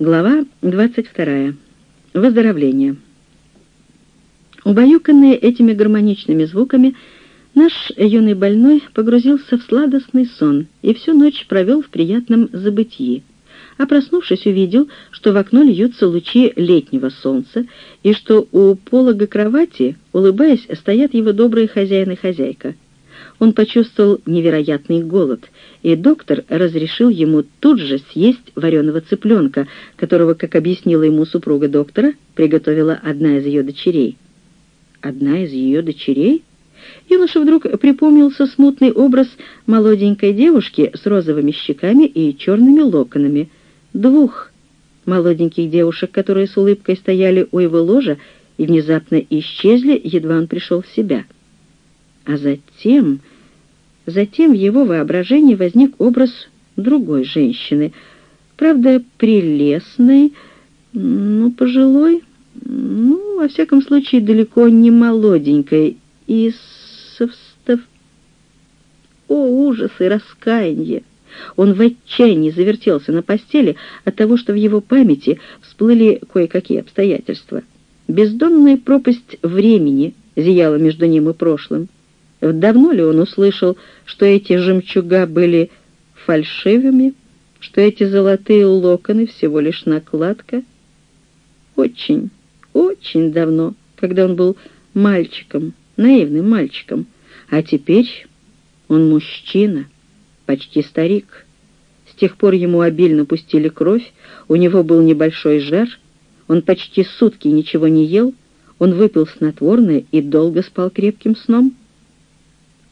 Глава 22. Выздоровление. Убаюканный этими гармоничными звуками, наш юный больной погрузился в сладостный сон и всю ночь провел в приятном забытии. А проснувшись, увидел, что в окно льются лучи летнего солнца, и что у полога кровати, улыбаясь, стоят его добрые хозяин и хозяйка — он почувствовал невероятный голод, и доктор разрешил ему тут же съесть вареного цыпленка, которого, как объяснила ему супруга доктора, приготовила одна из ее дочерей. Одна из ее дочерей? Юноша вдруг припомнился смутный образ молоденькой девушки с розовыми щеками и черными локонами. Двух молоденьких девушек, которые с улыбкой стояли у его ложа и внезапно исчезли, едва он пришел в себя. А затем... Затем в его воображении возник образ другой женщины, правда, прелестной, ну, пожилой, ну, во всяком случае, далеко не молоденькой, и совстав... О, ужас и раскаяние! Он в отчаянии завертелся на постели от того, что в его памяти всплыли кое-какие обстоятельства. Бездонная пропасть времени зияла между ним и прошлым. Давно ли он услышал, что эти жемчуга были фальшивыми, что эти золотые локоны всего лишь накладка? Очень, очень давно, когда он был мальчиком, наивным мальчиком. А теперь он мужчина, почти старик. С тех пор ему обильно пустили кровь, у него был небольшой жар, он почти сутки ничего не ел, он выпил снотворное и долго спал крепким сном.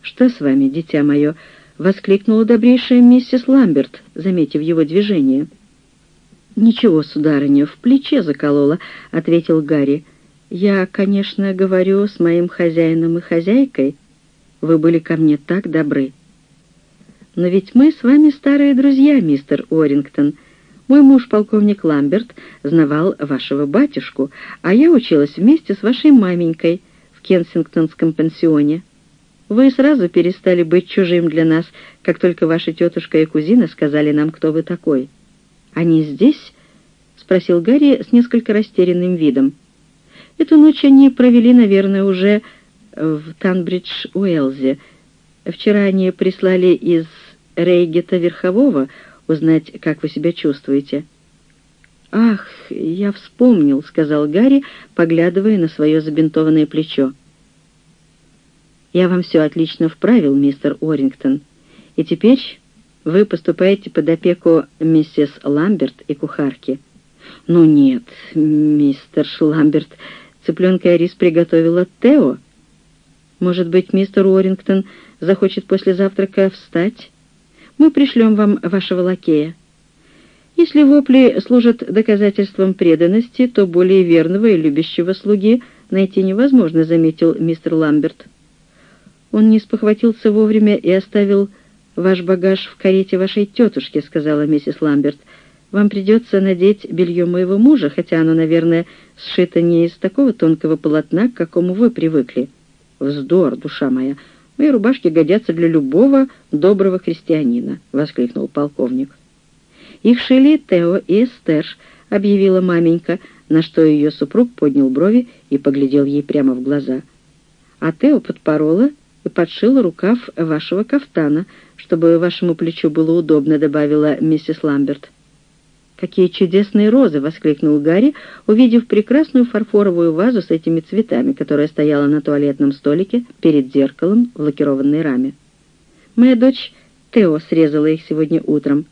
«Что с вами, дитя мое?» — воскликнула добрейшая миссис Ламберт, заметив его движение. «Ничего, сударыня, в плече заколола», — ответил Гарри. «Я, конечно, говорю с моим хозяином и хозяйкой. Вы были ко мне так добры». «Но ведь мы с вами старые друзья, мистер Уоррингтон. Мой муж, полковник Ламберт, знавал вашего батюшку, а я училась вместе с вашей маменькой в Кенсингтонском пансионе». Вы сразу перестали быть чужим для нас, как только ваша тетушка и кузина сказали нам, кто вы такой. Они здесь?» — спросил Гарри с несколько растерянным видом. «Эту ночь они провели, наверное, уже в Танбридж-Уэллзе. Вчера они прислали из Рейгета Верхового узнать, как вы себя чувствуете». «Ах, я вспомнил», — сказал Гарри, поглядывая на свое забинтованное плечо. Я вам все отлично вправил, мистер Орингтон. И теперь вы поступаете под опеку миссис Ламберт и кухарки. Ну нет, мистер Ламберт, цыпленка и рис приготовила Тео. Может быть, мистер Уоррингтон захочет после завтрака встать? Мы пришлем вам вашего лакея. Если вопли служат доказательством преданности, то более верного и любящего слуги найти невозможно, заметил мистер Ламберт. Он не спохватился вовремя и оставил ваш багаж в карете вашей тетушки», — сказала миссис Ламберт. «Вам придется надеть белье моего мужа, хотя оно, наверное, сшито не из такого тонкого полотна, к какому вы привыкли». «Вздор, душа моя! Мои рубашки годятся для любого доброго христианина», — воскликнул полковник. «Их шили Тео и Эстер», — объявила маменька, на что ее супруг поднял брови и поглядел ей прямо в глаза. А Тео подпорола и подшила рукав вашего кафтана, чтобы вашему плечу было удобно», — добавила миссис Ламберт. «Какие чудесные розы!» — воскликнул Гарри, увидев прекрасную фарфоровую вазу с этими цветами, которая стояла на туалетном столике перед зеркалом в лакированной раме. «Моя дочь Тео срезала их сегодня утром».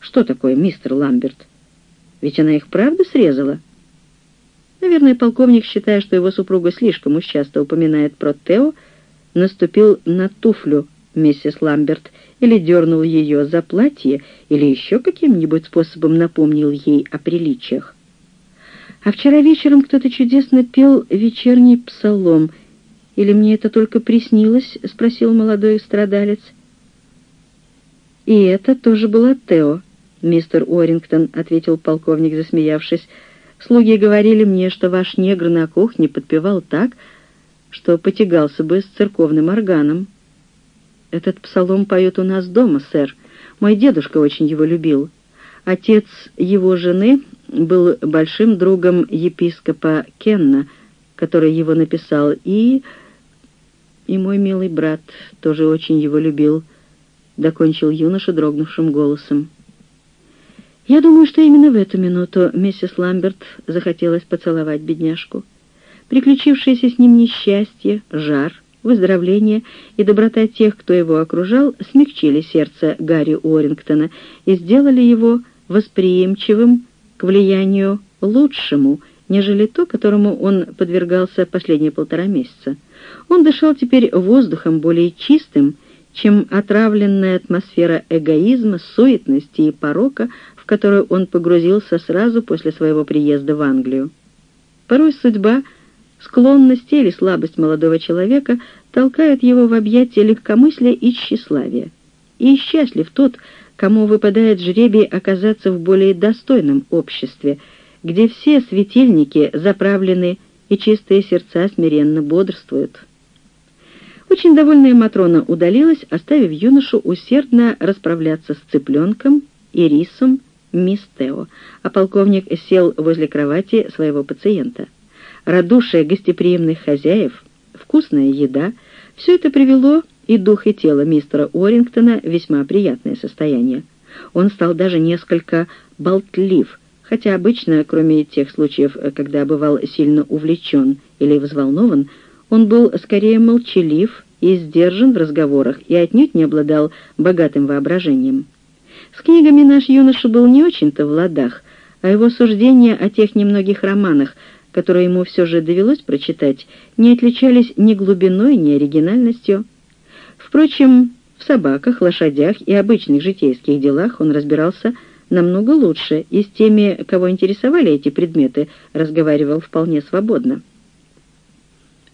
«Что такое, мистер Ламберт? Ведь она их правда срезала?» Наверное, полковник, считая, что его супруга слишком уж часто упоминает про Тео, — наступил на туфлю миссис Ламберт или дернул ее за платье, или еще каким-нибудь способом напомнил ей о приличиях. А вчера вечером кто-то чудесно пел вечерний псалом. Или мне это только приснилось? — спросил молодой страдалец. И это тоже была Тео, мистер Уоррингтон, — ответил полковник, засмеявшись. Слуги говорили мне, что ваш негр на кухне подпевал так, что потягался бы с церковным органом. Этот псалом поют у нас дома, сэр. Мой дедушка очень его любил. Отец его жены был большим другом епископа Кенна, который его написал, и... и мой милый брат тоже очень его любил, — докончил юноша дрогнувшим голосом. Я думаю, что именно в эту минуту миссис Ламберт захотелось поцеловать бедняжку. Приключившееся с ним несчастье, жар, выздоровление и доброта тех, кто его окружал, смягчили сердце Гарри Уоррингтона и сделали его восприимчивым к влиянию лучшему, нежели то, которому он подвергался последние полтора месяца. Он дышал теперь воздухом более чистым, чем отравленная атмосфера эгоизма, суетности и порока, в которую он погрузился сразу после своего приезда в Англию. Порой судьба, склонность или слабость молодого человека толкают его в объятия легкомыслия и тщеславия. И счастлив тот, кому выпадает жребий оказаться в более достойном обществе, где все светильники заправлены и чистые сердца смиренно бодрствуют. Очень довольная Матрона удалилась, оставив юношу усердно расправляться с цыпленком и рисом мисс Тео, а полковник сел возле кровати своего пациента. Радушие гостеприимных хозяев, вкусная еда — все это привело и дух, и тело мистера Уоррингтона в весьма приятное состояние. Он стал даже несколько болтлив, хотя обычно, кроме тех случаев, когда бывал сильно увлечен или взволнован, он был скорее молчалив и сдержан в разговорах и отнюдь не обладал богатым воображением. С книгами наш юноша был не очень-то в ладах, а его суждения о тех немногих романах, которые ему все же довелось прочитать, не отличались ни глубиной, ни оригинальностью. Впрочем, в собаках, лошадях и обычных житейских делах он разбирался намного лучше, и с теми, кого интересовали эти предметы, разговаривал вполне свободно.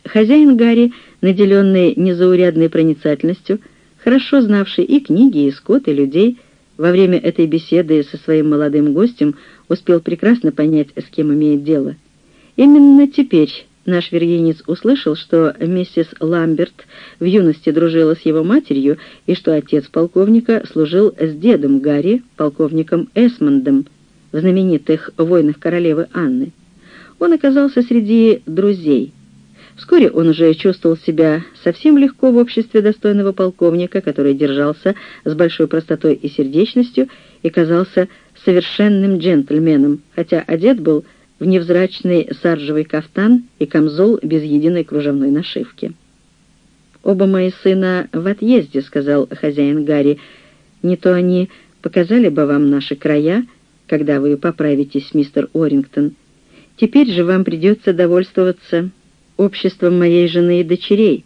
Хозяин Гарри, наделенный незаурядной проницательностью, хорошо знавший и книги, и скот, и людей, во время этой беседы со своим молодым гостем успел прекрасно понять, с кем имеет дело. Именно теперь наш вергенец услышал, что миссис Ламберт в юности дружила с его матерью и что отец полковника служил с дедом Гарри, полковником Эсмондом, в знаменитых войнах королевы Анны. Он оказался среди друзей. Вскоре он уже чувствовал себя совсем легко в обществе достойного полковника, который держался с большой простотой и сердечностью и казался совершенным джентльменом, хотя одет был в невзрачный саржевый кафтан и камзол без единой кружевной нашивки. «Оба мои сына в отъезде», — сказал хозяин Гарри. «Не то они показали бы вам наши края, когда вы поправитесь, мистер Орингтон. Теперь же вам придется довольствоваться обществом моей жены и дочерей.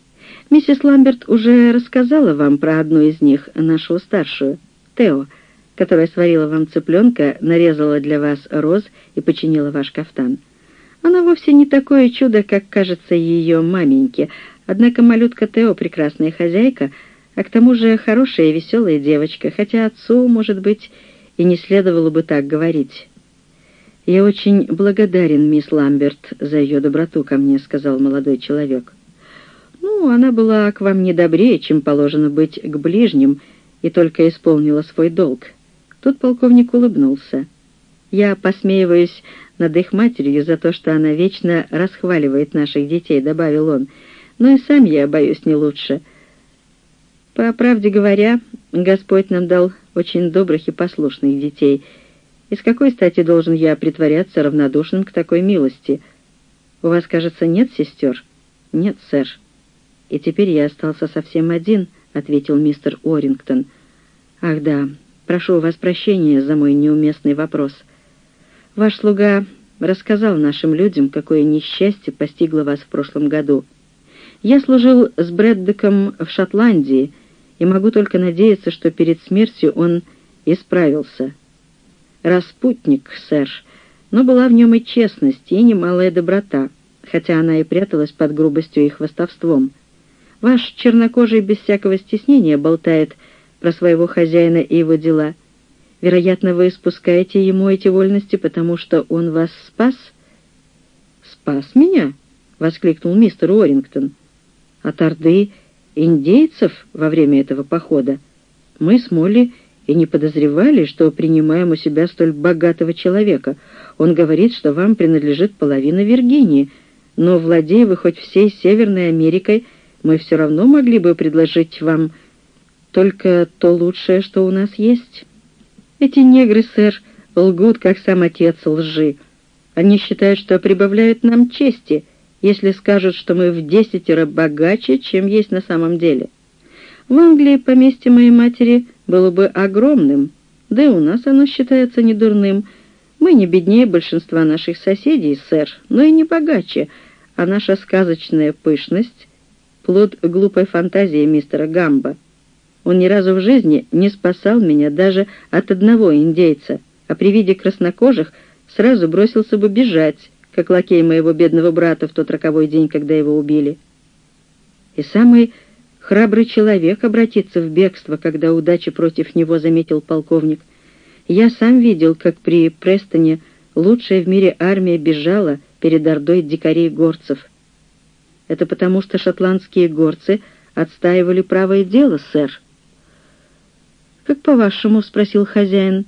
Миссис Ламберт уже рассказала вам про одну из них, нашу старшую, Тео, — которая сварила вам цыпленка, нарезала для вас роз и починила ваш кафтан. Она вовсе не такое чудо, как кажется ее маменьке, однако малютка Тео — прекрасная хозяйка, а к тому же хорошая и веселая девочка, хотя отцу, может быть, и не следовало бы так говорить. «Я очень благодарен, мисс Ламберт, за ее доброту ко мне», — сказал молодой человек. «Ну, она была к вам не добрее, чем положено быть к ближним, и только исполнила свой долг. Тут полковник улыбнулся. «Я посмеиваюсь над их матерью за то, что она вечно расхваливает наших детей», — добавил он. «Но и сам я боюсь не лучше. По правде говоря, Господь нам дал очень добрых и послушных детей. И с какой стати должен я притворяться равнодушным к такой милости? У вас, кажется, нет сестер?» «Нет, сэр». «И теперь я остался совсем один», — ответил мистер Орингтон. «Ах да, Прошу у вас прощения за мой неуместный вопрос. Ваш слуга рассказал нашим людям, какое несчастье постигло вас в прошлом году. Я служил с Брэддеком в Шотландии и могу только надеяться, что перед смертью он исправился. Распутник, сэр, но была в нем и честность, и немалая доброта, хотя она и пряталась под грубостью и хвостовством. Ваш чернокожий без всякого стеснения болтает про своего хозяина и его дела. Вероятно, вы спускаете ему эти вольности, потому что он вас спас?» «Спас меня?» — воскликнул мистер Уоррингтон. «От орды индейцев во время этого похода мы с Молли и не подозревали, что принимаем у себя столь богатого человека. Он говорит, что вам принадлежит половина Виргинии, но, владея вы хоть всей Северной Америкой, мы все равно могли бы предложить вам только то лучшее, что у нас есть. Эти негры, сэр, лгут, как сам отец лжи. Они считают, что прибавляют нам чести, если скажут, что мы в десятеро богаче, чем есть на самом деле. В Англии поместье моей матери было бы огромным, да и у нас оно считается недурным. Мы не беднее большинства наших соседей, сэр, но и не богаче, а наша сказочная пышность — плод глупой фантазии мистера Гамба. Он ни разу в жизни не спасал меня даже от одного индейца, а при виде краснокожих сразу бросился бы бежать, как лакей моего бедного брата в тот роковой день, когда его убили. И самый храбрый человек обратится в бегство, когда удача против него заметил полковник. Я сам видел, как при Престоне лучшая в мире армия бежала перед ордой дикарей-горцев. Это потому, что шотландские горцы отстаивали правое дело, сэр. «Как по-вашему?» — спросил хозяин.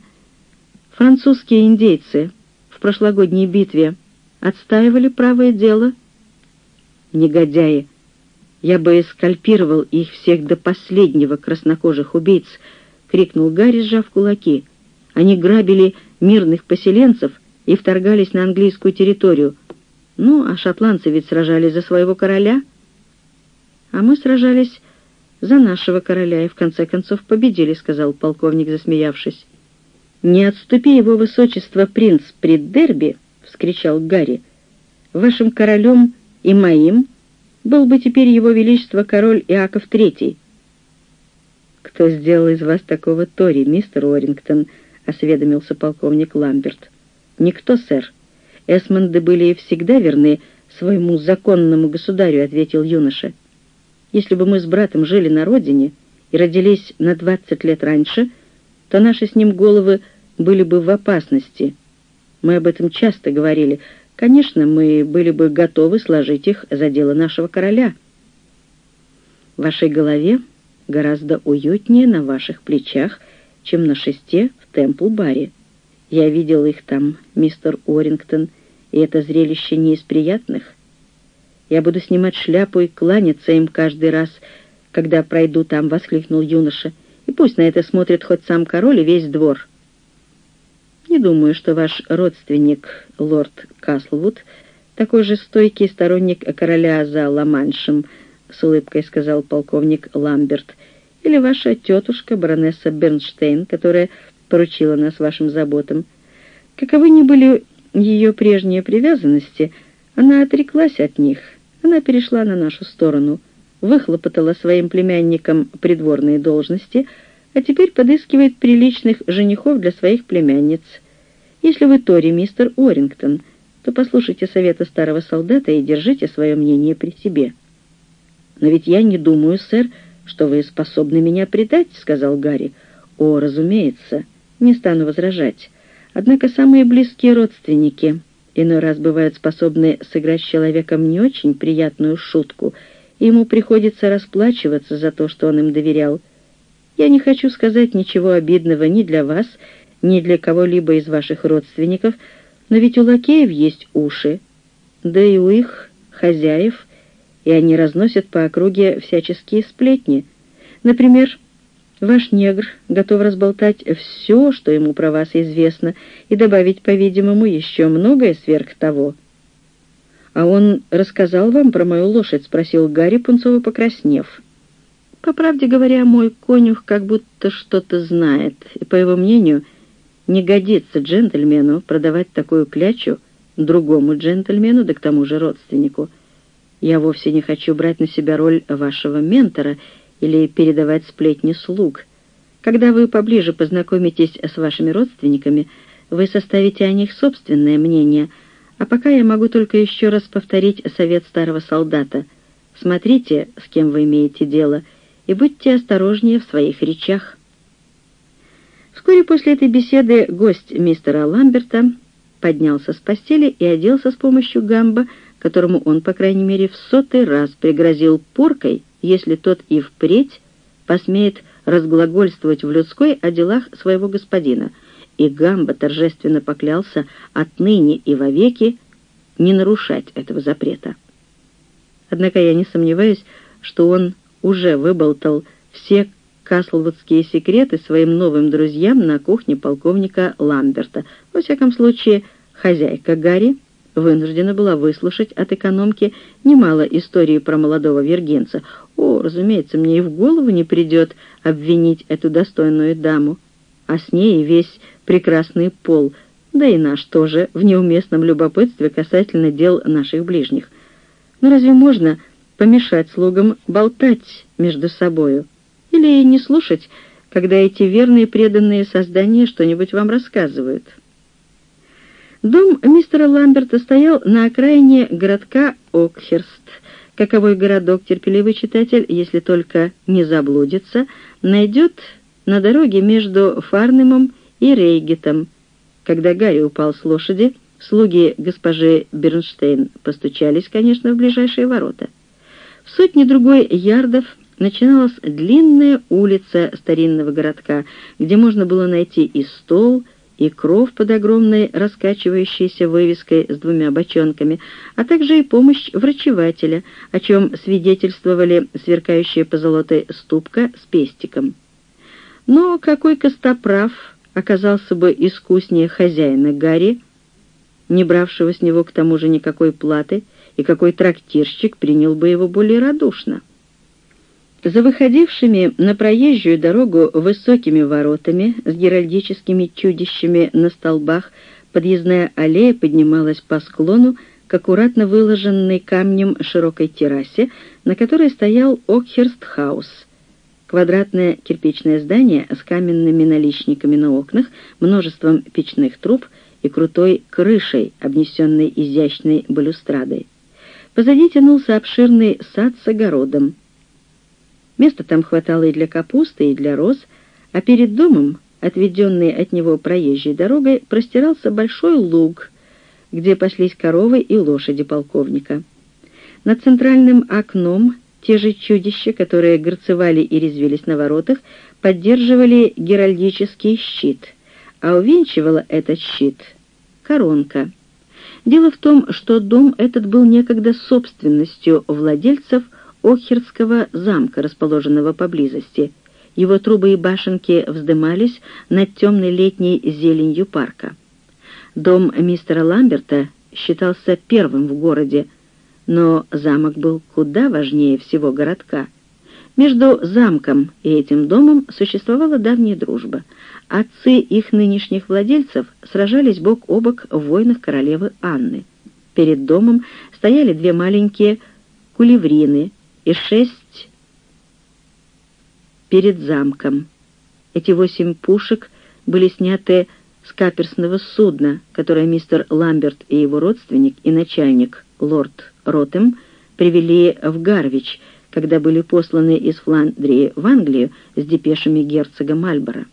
«Французские индейцы в прошлогодней битве отстаивали правое дело?» «Негодяи! Я бы скальпировал их всех до последнего краснокожих убийц!» — крикнул Гарри, сжав кулаки. «Они грабили мирных поселенцев и вторгались на английскую территорию. Ну, а шотландцы ведь сражались за своего короля. А мы сражались за нашего короля и в конце концов победили», — сказал полковник, засмеявшись. «Не отступи его высочество принц при дерби!» — вскричал Гарри. «Вашим королем и моим был бы теперь его величество король Иаков Третий». «Кто сделал из вас такого Тори, мистер Уоррингтон?» — осведомился полковник Ламберт. «Никто, сэр. Эсмонды были всегда верны своему законному государю», — ответил юноша. Если бы мы с братом жили на родине и родились на двадцать лет раньше, то наши с ним головы были бы в опасности. Мы об этом часто говорили. Конечно, мы были бы готовы сложить их за дело нашего короля. В вашей голове гораздо уютнее на ваших плечах, чем на шесте в Темпл-баре. Я видел их там, мистер Орингтон, и это зрелище не из приятных — я буду снимать шляпу и кланяться им каждый раз, когда пройду там», — воскликнул юноша. «И пусть на это смотрит хоть сам король и весь двор». «Не думаю, что ваш родственник, лорд Каслвуд, такой же стойкий сторонник короля за Ла-Маншем», — с улыбкой сказал полковник Ламберт, «или ваша тетушка, баронесса Бернштейн, которая поручила нас вашим заботам. Каковы ни были ее прежние привязанности, она отреклась от них, она перешла на нашу сторону, выхлопотала своим племянникам придворные должности, а теперь подыскивает приличных женихов для своих племянниц. Если вы Тори, мистер Орингтон, то послушайте совета старого солдата и держите свое мнение при себе. «Но ведь я не думаю, сэр, что вы способны меня предать», — сказал Гарри. «О, разумеется, не стану возражать. Однако самые близкие родственники иной раз бывают способны сыграть с человеком не очень приятную шутку, и ему приходится расплачиваться за то, что он им доверял. Я не хочу сказать ничего обидного ни для вас, ни для кого-либо из ваших родственников, но ведь у лакеев есть уши, да и у их хозяев, и они разносят по округе всяческие сплетни. Например, Ваш негр готов разболтать все, что ему про вас известно, и добавить, по-видимому, еще многое сверх того. «А он рассказал вам про мою лошадь?» — спросил Гарри, пунцово покраснев. «По правде говоря, мой конюх как будто что-то знает, и, по его мнению, не годится джентльмену продавать такую клячу другому джентльмену, да к тому же родственнику. Я вовсе не хочу брать на себя роль вашего ментора — или передавать сплетни слуг. Когда вы поближе познакомитесь с вашими родственниками, вы составите о них собственное мнение, а пока я могу только еще раз повторить совет старого солдата. Смотрите, с кем вы имеете дело, и будьте осторожнее в своих речах. Вскоре после этой беседы гость мистера Ламберта поднялся с постели и оделся с помощью гамба, которому он, по крайней мере, в сотый раз пригрозил поркой, если тот и впредь посмеет разглагольствовать в людской о делах своего господина, и Гамба торжественно поклялся отныне и вовеки не нарушать этого запрета. Однако я не сомневаюсь, что он уже выболтал все каслвудские секреты своим новым друзьям на кухне полковника Ламберта. Во всяком случае, хозяйка Гарри вынуждена была выслушать от экономки немало истории про молодого вергенца. О, разумеется, мне и в голову не придет обвинить эту достойную даму, а с ней весь прекрасный пол, да и наш тоже, в неуместном любопытстве касательно дел наших ближних. Но разве можно помешать слугам болтать между собою? Или не слушать, когда эти верные преданные создания что-нибудь вам рассказывают?» Дом мистера Ламберта стоял на окраине городка Окхерст. Каковой городок терпеливый читатель, если только не заблудится, найдет на дороге между Фарнемом и Рейгетом. Когда Гарри упал с лошади, слуги госпожи Бернштейн постучались, конечно, в ближайшие ворота. В сотне другой ярдов начиналась длинная улица старинного городка, где можно было найти и стол, и кров под огромной раскачивающейся вывеской с двумя бочонками, а также и помощь врачевателя, о чем свидетельствовали сверкающая позолотой ступка с пестиком. Но какой костоправ оказался бы искуснее хозяина Гарри, не бравшего с него к тому же никакой платы, и какой трактирщик принял бы его более радушно? За выходившими на проезжую дорогу высокими воротами с геральдическими чудищами на столбах подъездная аллея поднималась по склону к аккуратно выложенной камнем широкой террасе, на которой стоял Окхерст-хаус. Квадратное кирпичное здание с каменными наличниками на окнах, множеством печных труб и крутой крышей, обнесенной изящной балюстрадой. Позади тянулся обширный сад с огородом. Места там хватало и для капусты, и для роз, а перед домом, отведенный от него проезжей дорогой, простирался большой луг, где паслись коровы и лошади полковника. Над центральным окном те же чудища, которые горцевали и резвились на воротах, поддерживали геральдический щит, а увенчивала этот щит коронка. Дело в том, что дом этот был некогда собственностью владельцев Охердского замка, расположенного поблизости. Его трубы и башенки вздымались над темной летней зеленью парка. Дом мистера Ламберта считался первым в городе, но замок был куда важнее всего городка. Между замком и этим домом существовала давняя дружба. Отцы их нынешних владельцев сражались бок о бок в войнах королевы Анны. Перед домом стояли две маленькие кулеврины — и шесть перед замком. Эти восемь пушек были сняты с каперсного судна, которое мистер Ламберт и его родственник и начальник лорд Ротем привели в Гарвич, когда были посланы из Фландрии в Англию с депешами герцога Мальборо.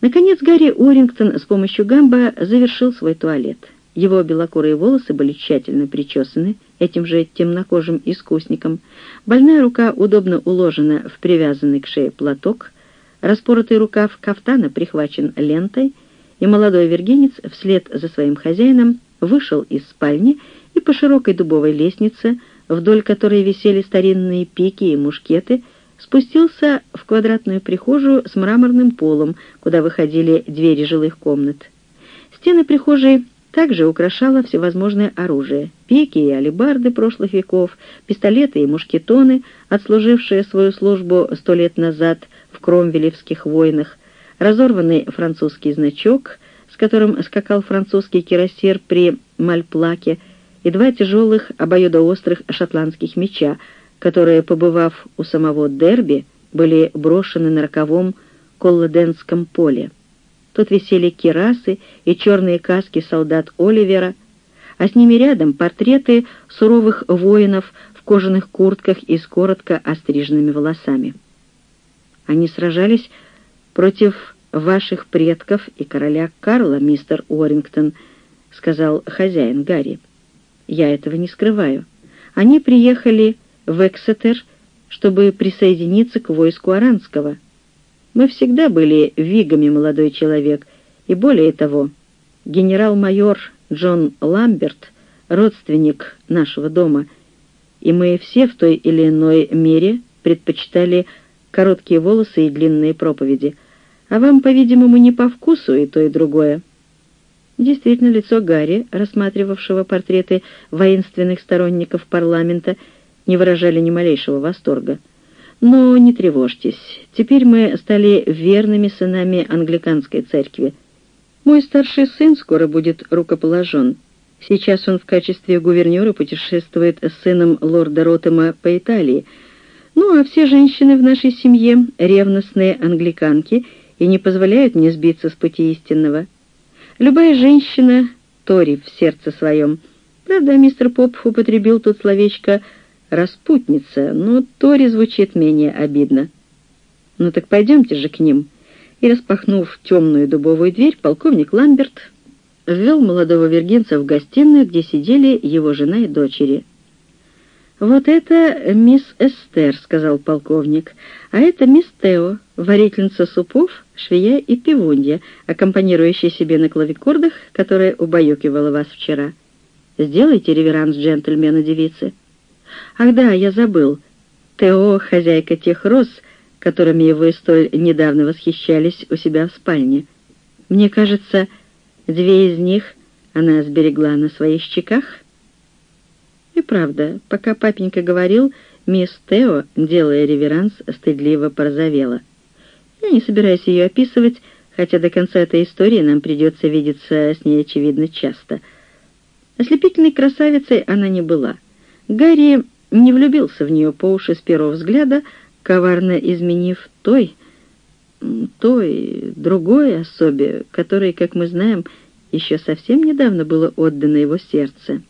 Наконец Гарри Уоррингтон с помощью гамба завершил свой туалет — его белокурые волосы были тщательно причесаны этим же темнокожим искусником. Больная рука удобно уложена в привязанный к шее платок, распоротый рукав кафтана прихвачен лентой, и молодой вергенец вслед за своим хозяином вышел из спальни и по широкой дубовой лестнице, вдоль которой висели старинные пики и мушкеты, спустился в квадратную прихожую с мраморным полом, куда выходили двери жилых комнат. Стены прихожей также украшало всевозможное оружие — пики и алебарды прошлых веков, пистолеты и мушкетоны, отслужившие свою службу сто лет назад в кромвелевских войнах, разорванный французский значок, с которым скакал французский кирасир при Мальплаке, и два тяжелых обоюдоострых шотландских меча, которые, побывав у самого Дерби, были брошены на роковом Колладенском поле. Тут висели кирасы и черные каски солдат Оливера, а с ними рядом портреты суровых воинов в кожаных куртках и с коротко остриженными волосами. Они сражались против ваших предков и короля Карла, мистер Уоррингтон, — сказал хозяин Гарри. Я этого не скрываю. Они приехали в Эксетер, чтобы присоединиться к войску Аранского. Мы всегда были вигами, молодой человек, и более того, генерал-майор Джон Ламберт — родственник нашего дома, и мы все в той или иной мере предпочитали короткие волосы и длинные проповеди, а вам, по-видимому, не по вкусу и то, и другое. Действительно, лицо Гарри, рассматривавшего портреты воинственных сторонников парламента, не выражали ни малейшего восторга. Но не тревожьтесь, теперь мы стали верными сынами англиканской церкви. Мой старший сын скоро будет рукоположен. Сейчас он в качестве гувернера путешествует с сыном лорда Ротема по Италии. Ну а все женщины в нашей семье — ревностные англиканки и не позволяют мне сбиться с пути истинного. Любая женщина — Тори в сердце своем. Правда, мистер Поп употребил тут словечко «распутница», но Тори звучит менее обидно. Ну так пойдемте же к ним. И, распахнув темную дубовую дверь, полковник Ламберт ввел молодого вергинца в гостиную, где сидели его жена и дочери. «Вот это мисс Эстер», — сказал полковник, — «а это мисс Тео, варительница супов, швея и пивунья, аккомпанирующая себе на клавикордах, которая убаюкивала вас вчера. Сделайте реверанс джентльмену девицы». «Ах да, я забыл. Тео — хозяйка тех роз, которыми вы столь недавно восхищались у себя в спальне. Мне кажется, две из них она сберегла на своих щеках». И правда, пока папенька говорил, мисс Тео, делая реверанс, стыдливо порозовела. Я не собираюсь ее описывать, хотя до конца этой истории нам придется видеться с ней, очевидно, часто. Ослепительной красавицей она не была. Гарри не влюбился в нее по уши с первого взгляда, коварно изменив той, той, другой особе, которой, как мы знаем, еще совсем недавно было отдано его сердце.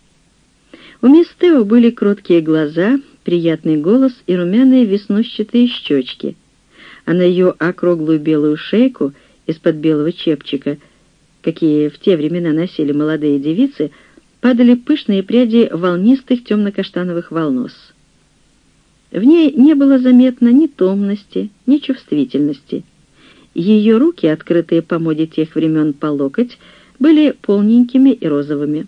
У мисс Тео были кроткие глаза, приятный голос и румяные веснущатые щечки, а на ее округлую белую шейку из-под белого чепчика, какие в те времена носили молодые девицы, падали пышные пряди волнистых темно-каштановых волнос. В ней не было заметно ни томности, ни чувствительности. Ее руки, открытые по моде тех времен по локоть, были полненькими и розовыми.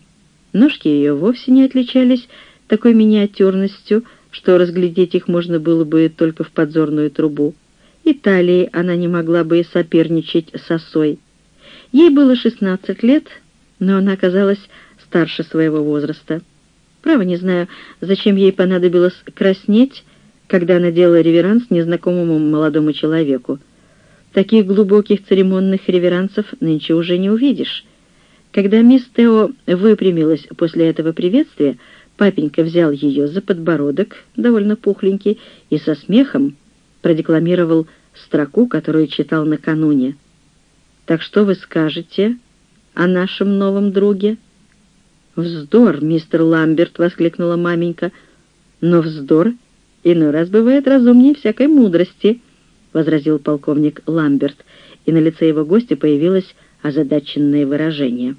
Ножки ее вовсе не отличались такой миниатюрностью, что разглядеть их можно было бы только в подзорную трубу. И талии она не могла бы соперничать с осой. Ей было 16 лет, но она казалась старше своего возраста. Право не знаю, зачем ей понадобилось краснеть, когда она делала реверанс незнакомому молодому человеку. Таких глубоких церемонных реверансов нынче уже не увидишь. Когда мисс Тео выпрямилась после этого приветствия, папенька взял ее за подбородок, довольно пухленький, и со смехом продекламировал строку, которую читал накануне. «Так что вы скажете о нашем новом друге?» «Вздор, мистер Ламберт!» — воскликнула маменька. «Но вздор иной раз бывает разумнее всякой мудрости», — возразил полковник Ламберт, и на лице его гостя появилось озадаченное выражение.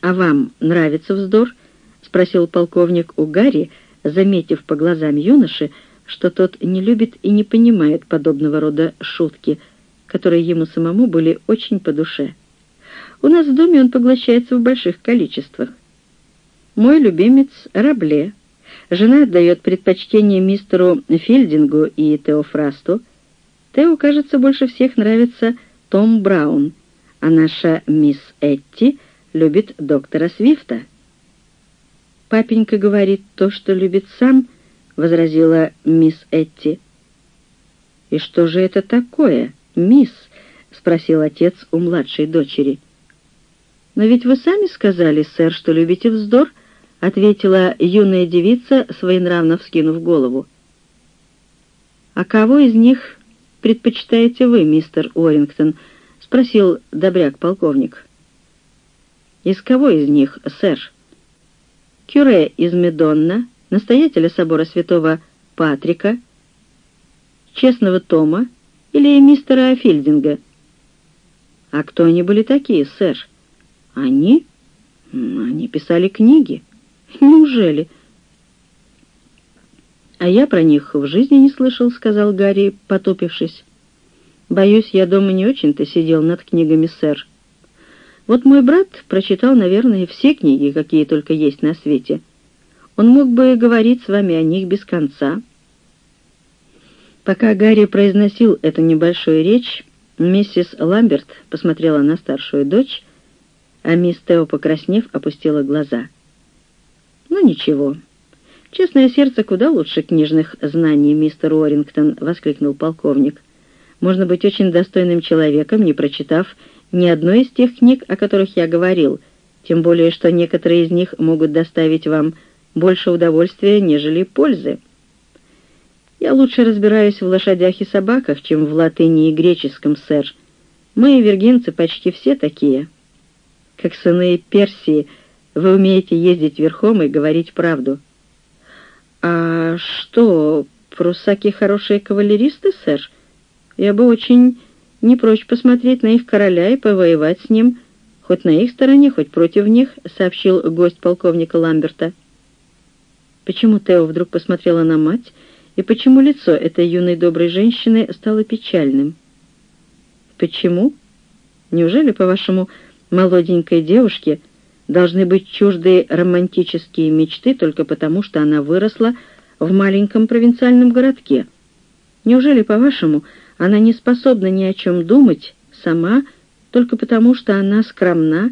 «А вам нравится вздор?» — спросил полковник у Гарри, заметив по глазам юноши, что тот не любит и не понимает подобного рода шутки, которые ему самому были очень по душе. У нас в доме он поглощается в больших количествах. Мой любимец — Рабле. Жена отдает предпочтение мистеру Филдингу и Теофрасту. Тео, кажется, больше всех нравится том Браун, а наша мисс Этти любит доктора Свифта. «Папенька говорит то, что любит сам», — возразила мисс Этти. «И что же это такое, мисс?» — спросил отец у младшей дочери. «Но ведь вы сами сказали, сэр, что любите вздор», — ответила юная девица, своенравно вскинув голову. «А кого из них предпочитаете вы, мистер Уоррингтон?» — спросил добряк-полковник. «Из кого из них, сэр?» «Кюре из Медонна, настоятеля собора святого Патрика, честного Тома или мистера Филдинга?» «А кто они были такие, сэр?» «Они? Они писали книги. Неужели?» «А я про них в жизни не слышал», — сказал Гарри, потупившись. «Боюсь, я дома не очень-то сидел над книгами, сэр. Вот мой брат прочитал, наверное, все книги, какие только есть на свете. Он мог бы говорить с вами о них без конца». Пока Гарри произносил эту небольшую речь, миссис Ламберт посмотрела на старшую дочь, а мисс Тео, покраснев, опустила глаза. «Ну ничего. Честное сердце куда лучше книжных знаний, мистер Уоррингтон», — воскликнул полковник. «Можно быть очень достойным человеком, не прочитав ни одной из тех книг, о которых я говорил, тем более что некоторые из них могут доставить вам больше удовольствия, нежели пользы». Я лучше разбираюсь в лошадях и собаках, чем в латыни и греческом, сэр. Мы, виргинцы, почти все такие. Как сыны Персии, вы умеете ездить верхом и говорить правду. А что, прусаки хорошие кавалеристы, сэр? Я бы очень не прочь посмотреть на их короля и повоевать с ним, хоть на их стороне, хоть против них, сообщил гость полковника Ламберта. Почему Тео вдруг посмотрела на мать и почему лицо этой юной доброй женщины стало печальным? Почему? Неужели, по-вашему, молоденькой девушке должны быть чужды романтические мечты только потому, что она выросла в маленьком провинциальном городке? Неужели, по-вашему, она не способна ни о чем думать сама только потому, что она скромна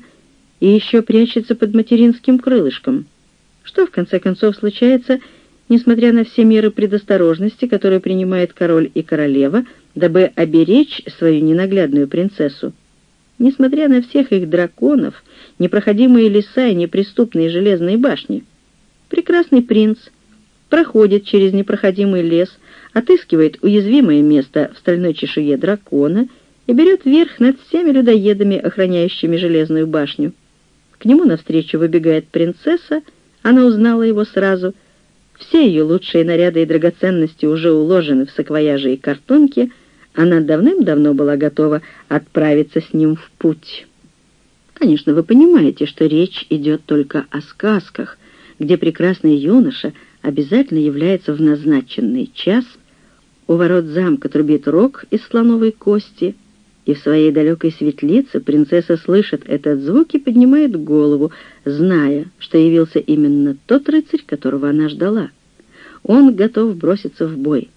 и еще прячется под материнским крылышком? Что, в конце концов, случается, несмотря на все меры предосторожности, которые принимает король и королева, дабы оберечь свою ненаглядную принцессу. Несмотря на всех их драконов, непроходимые леса и неприступные железные башни. Прекрасный принц проходит через непроходимый лес, отыскивает уязвимое место в стальной чешуе дракона и берет верх над всеми людоедами, охраняющими железную башню. К нему навстречу выбегает принцесса, она узнала его сразу — все ее лучшие наряды и драгоценности уже уложены в саквояжи и картонки, она давным-давно была готова отправиться с ним в путь. Конечно, вы понимаете, что речь идет только о сказках, где прекрасный юноша обязательно является в назначенный час, у ворот замка трубит рог из слоновой кости — и в своей далекой светлице принцесса слышит этот звук и поднимает голову, зная, что явился именно тот рыцарь, которого она ждала. Он готов броситься в бой.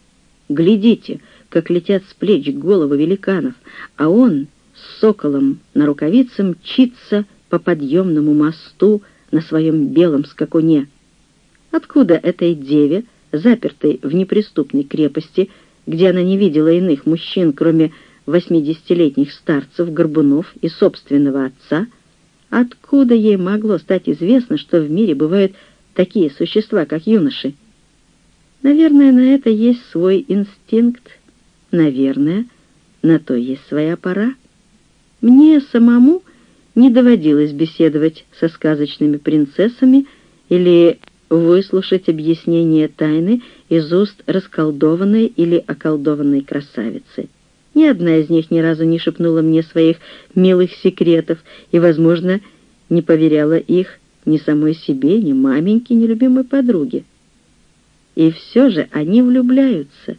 Глядите, как летят с плеч головы великанов, а он с соколом на рукавице мчится по подъемному мосту на своем белом скакуне. Откуда этой деве, запертой в неприступной крепости, где она не видела иных мужчин, кроме восьмидесятилетних старцев, горбунов и собственного отца, откуда ей могло стать известно, что в мире бывают такие существа, как юноши? Наверное, на это есть свой инстинкт. Наверное, на то есть своя пора. Мне самому не доводилось беседовать со сказочными принцессами или выслушать объяснение тайны из уст расколдованной или околдованной красавицы. Ни одна из них ни разу не шепнула мне своих милых секретов и, возможно, не поверяла их ни самой себе, ни маменьке, ни любимой подруге. И все же они влюбляются.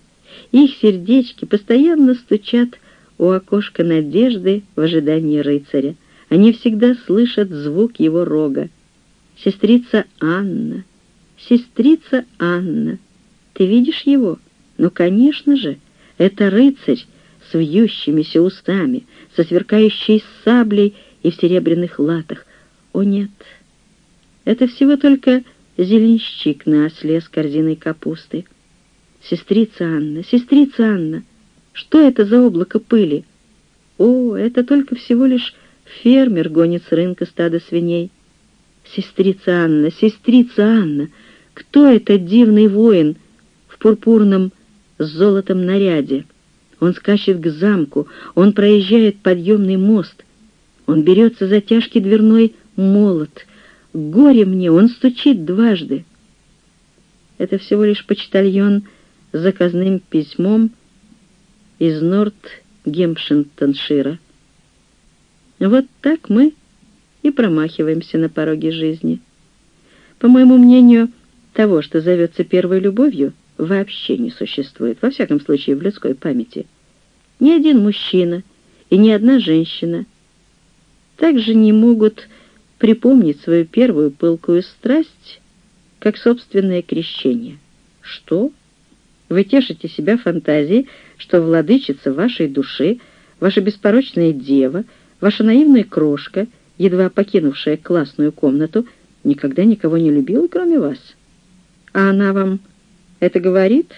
Их сердечки постоянно стучат у окошка надежды в ожидании рыцаря. Они всегда слышат звук его рога. «Сестрица Анна! Сестрица Анна! Ты видишь его? Ну, конечно же, это рыцарь, с вьющимися усами, со сверкающей саблей и в серебряных латах. О нет, это всего только зеленщик на осле с корзиной капусты. Сестрица Анна, сестрица Анна, что это за облако пыли? О, это только всего лишь фермер гонит с рынка стадо свиней. Сестрица Анна, сестрица Анна, кто этот дивный воин в пурпурном с золотом наряде? Он скачет к замку, он проезжает подъемный мост, он берется за тяжкий дверной молот. Горе мне, он стучит дважды. Это всего лишь почтальон заказным письмом из Норт-Гемпшинтоншира. Вот так мы и промахиваемся на пороге жизни. По моему мнению, того, что зовется первой любовью, вообще не существует, во всяком случае в людской памяти. Ни один мужчина и ни одна женщина также не могут припомнить свою первую пылкую страсть, как собственное крещение. Что? Вы тешите себя фантазией, что владычица вашей души, ваша беспорочная дева, ваша наивная крошка, едва покинувшая классную комнату, никогда никого не любила, кроме вас. А она вам это говорит?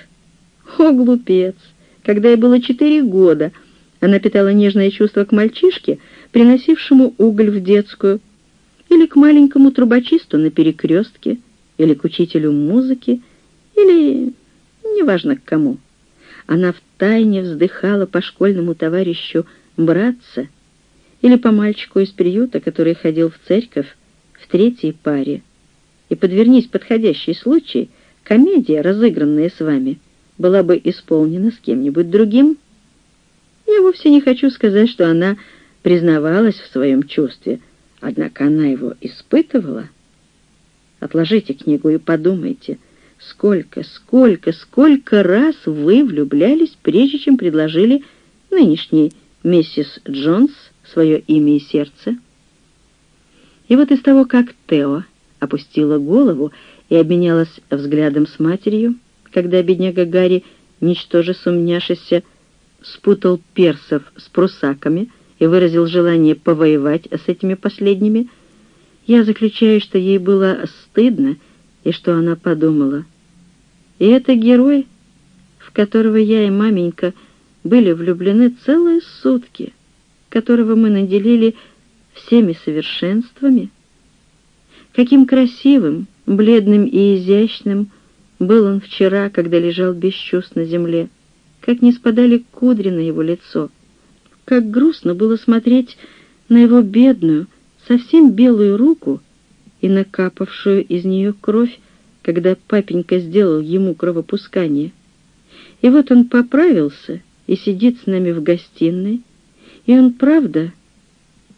О, глупец! Когда ей было четыре года, она питала нежное чувство к мальчишке, приносившему уголь в детскую, или к маленькому трубочисту на перекрестке, или к учителю музыки, или неважно к кому. Она втайне вздыхала по школьному товарищу братца или по мальчику из приюта, который ходил в церковь в третьей паре. И подвернись подходящий случай, комедия, разыгранная с вами, была бы исполнена с кем-нибудь другим. Я вовсе не хочу сказать, что она признавалась в своем чувстве, однако она его испытывала. Отложите книгу и подумайте, сколько, сколько, сколько раз вы влюблялись, прежде чем предложили нынешней миссис Джонс свое имя и сердце. И вот из того, как Тео опустила голову и обменялась взглядом с матерью, когда бедняга Гарри, ничтоже сумняшися, спутал персов с прусаками и выразил желание повоевать с этими последними, я заключаю, что ей было стыдно, и что она подумала. И это герой, в которого я и маменька были влюблены целые сутки, которого мы наделили всеми совершенствами. Каким красивым, бледным и изящным был он вчера, когда лежал без чувств на земле, как не спадали кудри на его лицо, как грустно было смотреть на его бедную, совсем белую руку и накапавшую из нее кровь, когда папенька сделал ему кровопускание. И вот он поправился и сидит с нами в гостиной, и он, правда,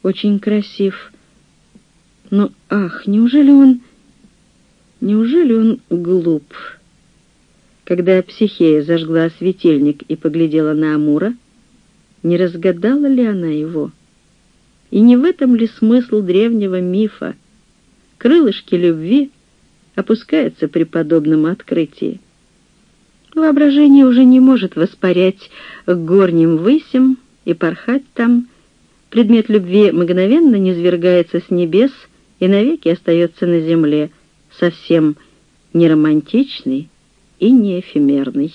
очень красив. Но, ах, неужели он... Неужели он глуп? Когда психея зажгла светильник и поглядела на Амура, не разгадала ли она его? — и не в этом ли смысл древнего мифа? Крылышки любви опускаются при подобном открытии. Воображение уже не может воспарять к горним высям и порхать там. Предмет любви мгновенно низвергается с небес и навеки остается на земле, совсем не романтичный и не эфемерный.